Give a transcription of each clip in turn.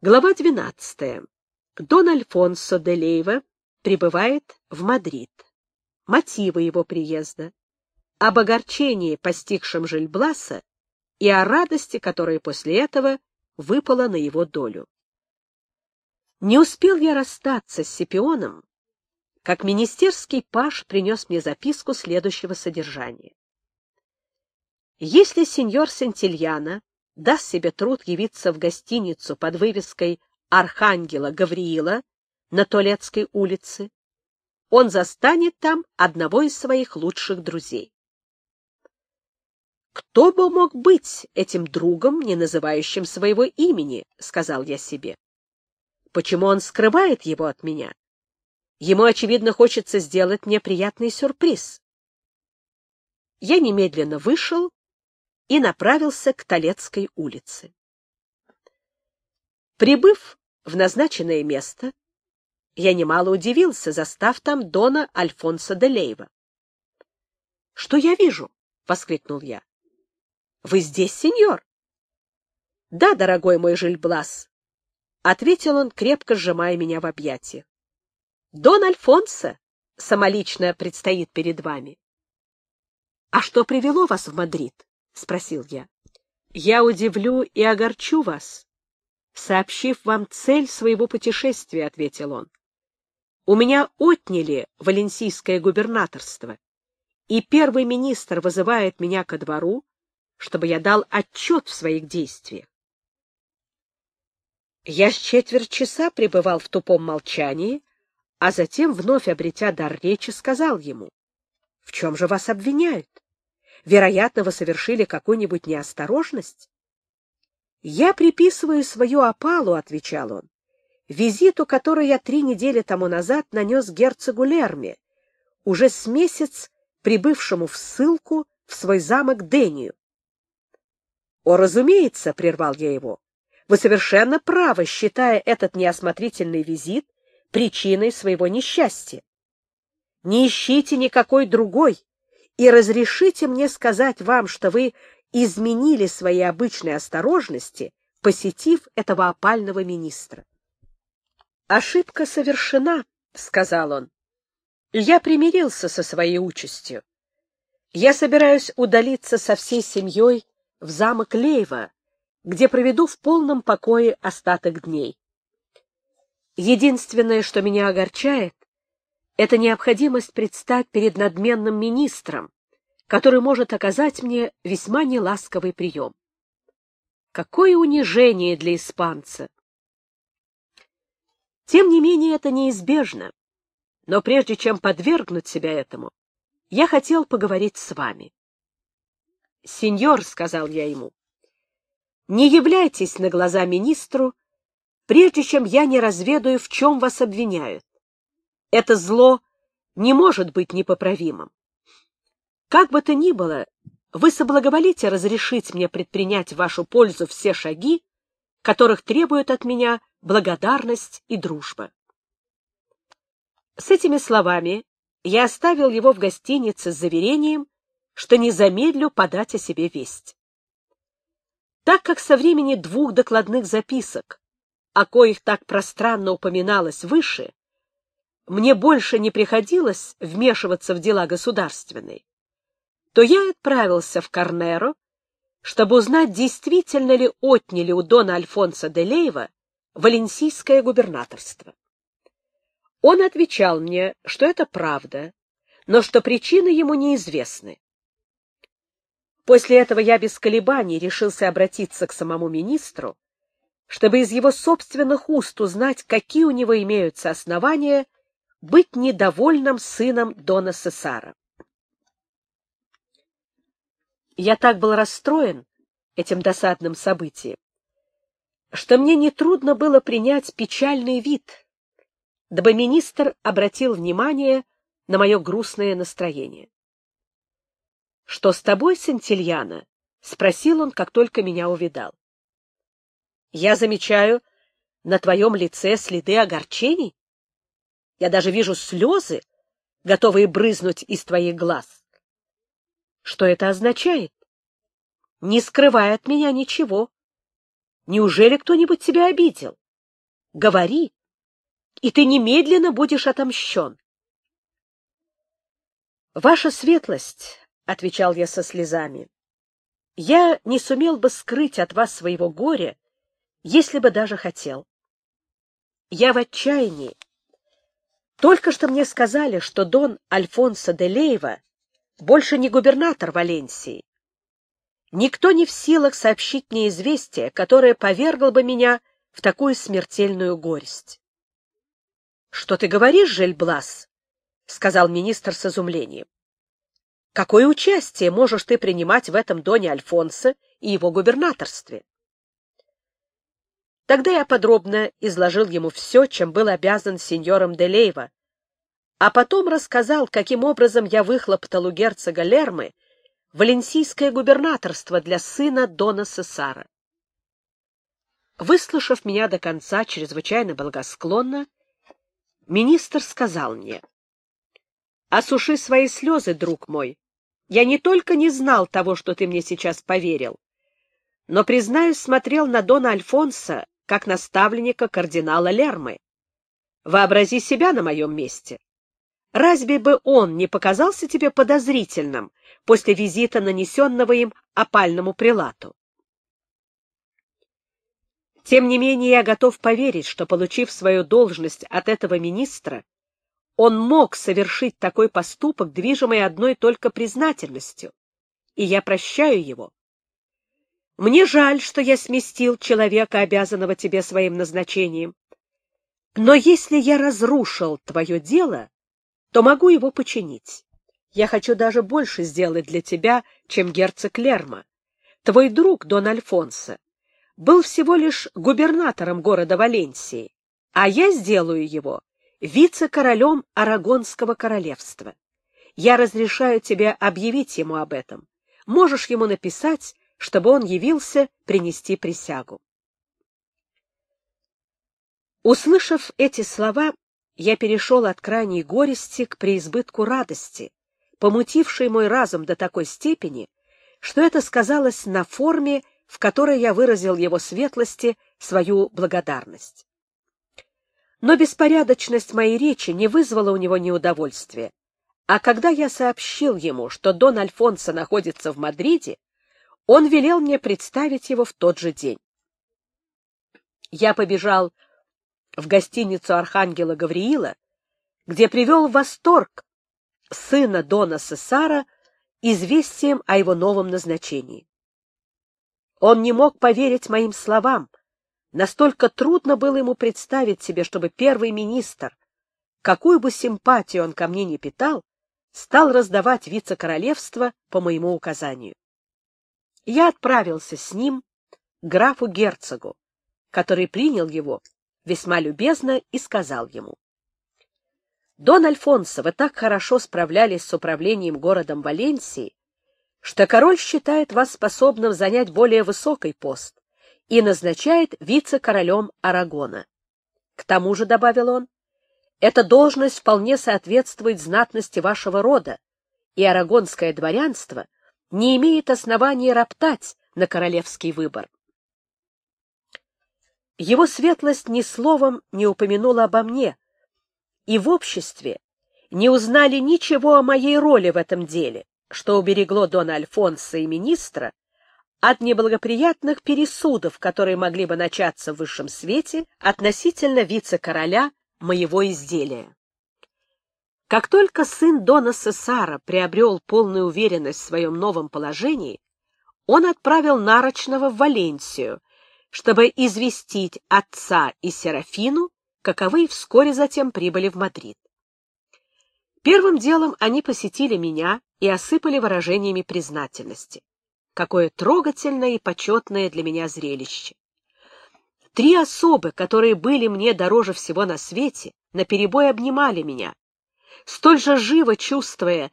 Глава 12. Дон Альфонсо де Лейва прибывает в Мадрид. Мотивы его приезда. Об огорчении, постигшем Жиль Бласа, и о радости, которая после этого выпала на его долю. Не успел я расстаться с Сципионом, как министерский паж принес мне записку следующего содержания. Если сеньор Сантильяна даст себе труд явиться в гостиницу под вывеской Архангела Гавриила на Толецкой улице, он застанет там одного из своих лучших друзей. «Кто бы мог быть этим другом, не называющим своего имени?» — сказал я себе. «Почему он скрывает его от меня? Ему, очевидно, хочется сделать мне приятный сюрприз». Я немедленно вышел и направился к Толецкой улице. Прибыв в назначенное место, я немало удивился, застав там Дона Альфонса де Лейва. — Что я вижу? — воскликнул я. — Вы здесь, сеньор? — Да, дорогой мой Жильблас, — ответил он, крепко сжимая меня в объятиях. — Дон Альфонсо самолично предстоит перед вами. — А что привело вас в Мадрид? — спросил я. — Я удивлю и огорчу вас, сообщив вам цель своего путешествия, — ответил он. — У меня отняли валенсийское губернаторство, и первый министр вызывает меня ко двору, чтобы я дал отчет в своих действиях. Я с четверть часа пребывал в тупом молчании, а затем, вновь обретя дар речи, сказал ему, — В чем же вас обвиняют? Вероятно, вы совершили какую-нибудь неосторожность? — Я приписываю свою опалу, — отвечал он, — визиту, который я три недели тому назад нанес герцогу Лерме, уже с месяц прибывшему в ссылку в свой замок Дению. — О, разумеется, — прервал я его, — вы совершенно правы, считая этот неосмотрительный визит причиной своего несчастья. Не ищите никакой другой, и разрешите мне сказать вам, что вы изменили свои обычные осторожности, посетив этого опального министра. «Ошибка совершена», — сказал он. «Я примирился со своей участью. Я собираюсь удалиться со всей семьей в замок Лейва, где проведу в полном покое остаток дней. Единственное, что меня огорчает, это необходимость предстать перед надменным министром, который может оказать мне весьма неласковый прием. Какое унижение для испанца! Тем не менее, это неизбежно. Но прежде чем подвергнуть себя этому, я хотел поговорить с вами. — Сеньор, — сказал я ему, — не являйтесь на глаза министру, прежде чем я не разведаю, в чем вас обвиняют. Это зло не может быть непоправимым. Как бы то ни было, вы соблаговолите разрешить мне предпринять в вашу пользу все шаги, которых требуют от меня благодарность и дружба. С этими словами я оставил его в гостинице с заверением, что не замедлю подать о себе весть. Так как со времени двух докладных записок, о коих так пространно упоминалось выше, мне больше не приходилось вмешиваться в дела государственные, то я отправился в Карнеро, чтобы узнать, действительно ли отняли у дона Альфонса де Лейва валенсийское губернаторство. Он отвечал мне, что это правда, но что причины ему неизвестны. После этого я без колебаний решился обратиться к самому министру, чтобы из его собственных уст узнать, какие у него имеются основания быть недовольным сыном Дона Сесара. Я так был расстроен этим досадным событием, что мне нетрудно было принять печальный вид, дабы министр обратил внимание на мое грустное настроение. — Что с тобой, Сантильяна? — спросил он, как только меня увидал. — Я замечаю на твоем лице следы огорчений. Я даже вижу слезы, готовые брызнуть из твоих глаз. Что это означает? Не скрывай от меня ничего. Неужели кто-нибудь тебя обидел? Говори, и ты немедленно будешь отомщен. Ваша светлость, — отвечал я со слезами, — я не сумел бы скрыть от вас своего горя, если бы даже хотел. Я в отчаянии. Только что мне сказали, что дон Альфонсо де Лейва больше не губернатор Валенсии. Никто не в силах сообщить мне известие, которое повергло бы меня в такую смертельную горесть. — Что ты говоришь, Жельблас? — сказал министр с изумлением. — Какое участие можешь ты принимать в этом доне Альфонса и его губернаторстве? Тогда я подробно изложил ему все, чем был обязан сеньором Делейва, а потом рассказал, каким образом я выхлоптал у герцога Лермы валенсийское губернаторство для сына Дона Сесара. Выслушав меня до конца чрезвычайно благосклонно, министр сказал мне, «Осуши свои слезы, друг мой. Я не только не знал того, что ты мне сейчас поверил, но, признаюсь, смотрел на Дона Альфонса как наставленника кардинала Лермы. Вообрази себя на моем месте. Разве бы он не показался тебе подозрительным после визита, нанесенного им опальному прилату? Тем не менее, я готов поверить, что, получив свою должность от этого министра, он мог совершить такой поступок, движимый одной только признательностью, и я прощаю его. Мне жаль, что я сместил человека, обязанного тебе своим назначением. Но если я разрушил твое дело, то могу его починить. Я хочу даже больше сделать для тебя, чем герцог Лерма. Твой друг, Дон Альфонсо, был всего лишь губернатором города Валенсии, а я сделаю его вице-королем Арагонского королевства. Я разрешаю тебе объявить ему об этом. Можешь ему написать, чтобы он явился принести присягу. Услышав эти слова, я перешел от крайней горести к преизбытку радости, помутившей мой разум до такой степени, что это сказалось на форме, в которой я выразил его светлости свою благодарность. Но беспорядочность моей речи не вызвала у него неудовольствия, а когда я сообщил ему, что Дон Альфонсо находится в Мадриде, он велел мне представить его в тот же день. Я побежал в гостиницу Архангела Гавриила, где привел в восторг сына Дона Сесара известием о его новом назначении. Он не мог поверить моим словам, настолько трудно было ему представить себе, чтобы первый министр, какую бы симпатию он ко мне не питал, стал раздавать вице-королевство по моему указанию я отправился с ним к графу-герцогу, который принял его весьма любезно и сказал ему. «Дон Альфонсо, вы так хорошо справлялись с управлением городом Валенсии, что король считает вас способным занять более высокий пост и назначает вице-королем Арагона. К тому же, — добавил он, — эта должность вполне соответствует знатности вашего рода, и арагонское дворянство — не имеет основания роптать на королевский выбор. Его светлость ни словом не упомянула обо мне, и в обществе не узнали ничего о моей роли в этом деле, что уберегло Дона Альфонса и министра от неблагоприятных пересудов, которые могли бы начаться в высшем свете относительно вице-короля моего изделия. Как только сын Дона Сесара приобрел полную уверенность в своем новом положении, он отправил Нарочного в Валенсию, чтобы известить отца и Серафину, каковы вскоре затем прибыли в Мадрид. Первым делом они посетили меня и осыпали выражениями признательности. Какое трогательное и почетное для меня зрелище! Три особы, которые были мне дороже всего на свете, наперебой обнимали меня, столь же живо чувствуя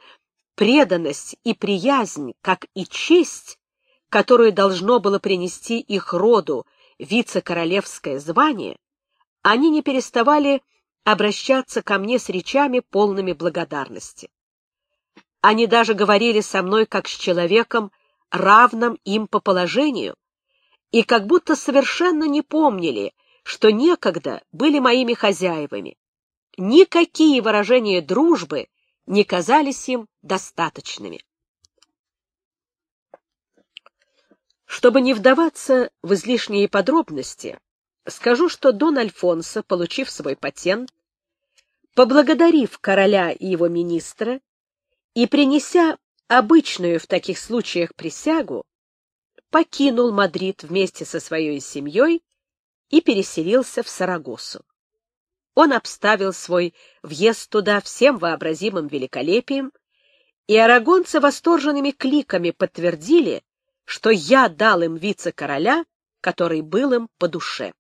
преданность и приязнь, как и честь, которую должно было принести их роду вице-королевское звание, они не переставали обращаться ко мне с речами, полными благодарности. Они даже говорили со мной как с человеком, равным им по положению, и как будто совершенно не помнили, что некогда были моими хозяевами. Никакие выражения дружбы не казались им достаточными. Чтобы не вдаваться в излишние подробности, скажу, что Дон Альфонсо, получив свой патент, поблагодарив короля и его министра и принеся обычную в таких случаях присягу, покинул Мадрид вместе со своей семьей и переселился в Сарагосу. Он обставил свой въезд туда всем вообразимым великолепием, и арагонцы восторженными кликами подтвердили, что я дал им вице-короля, который был им по душе.